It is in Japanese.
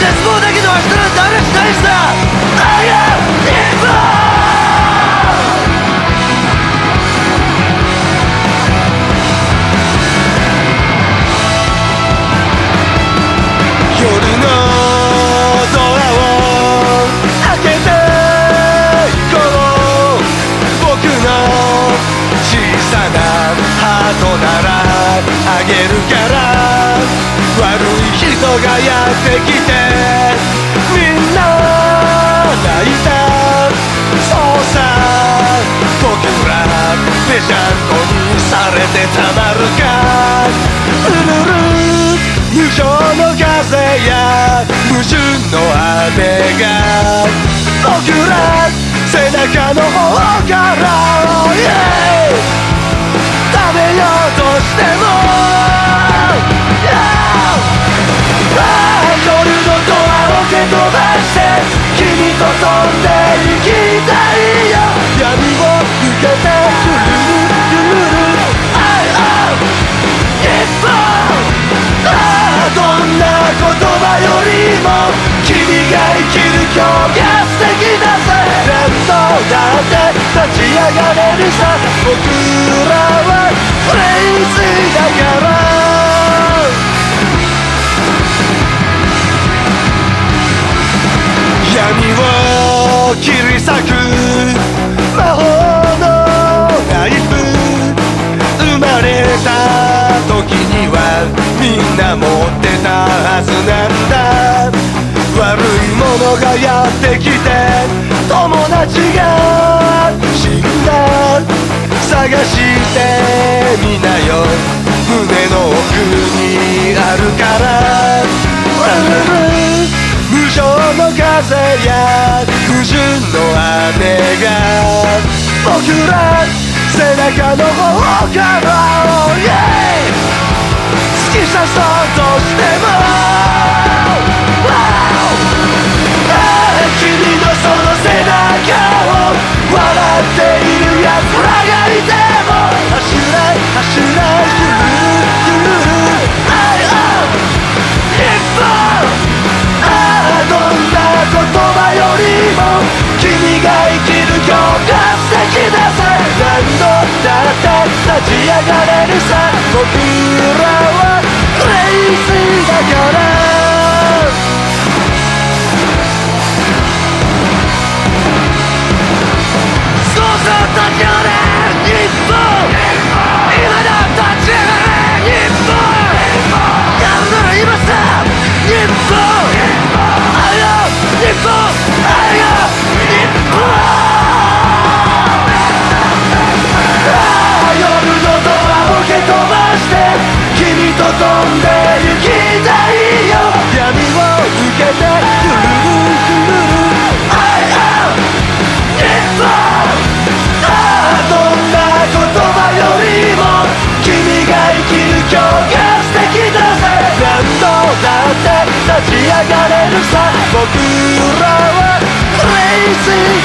絶望だけど明日なんてありゃしないさ I am 日本夜のドアを開けていこう僕の小さなハートならあげるから。悪い人がやってきてぺしゃんこにされてたまるか。うぬる無情の風や矛盾の雨が。僕ら背中の方がれるさ僕らはクレイジーだから闇を切り裂く魔法のナイフ。生まれた時にはみんな持ってたはずなんだ。悪いものがやってきて友達がさ探してみなよ。胸の奥にあるから。無情の風や不純の雨が。僕ら背中の方から。ち上がれるさ。僕らはクレイジーだから。そうそう時って立ち上がれるさ僕らはクレイジー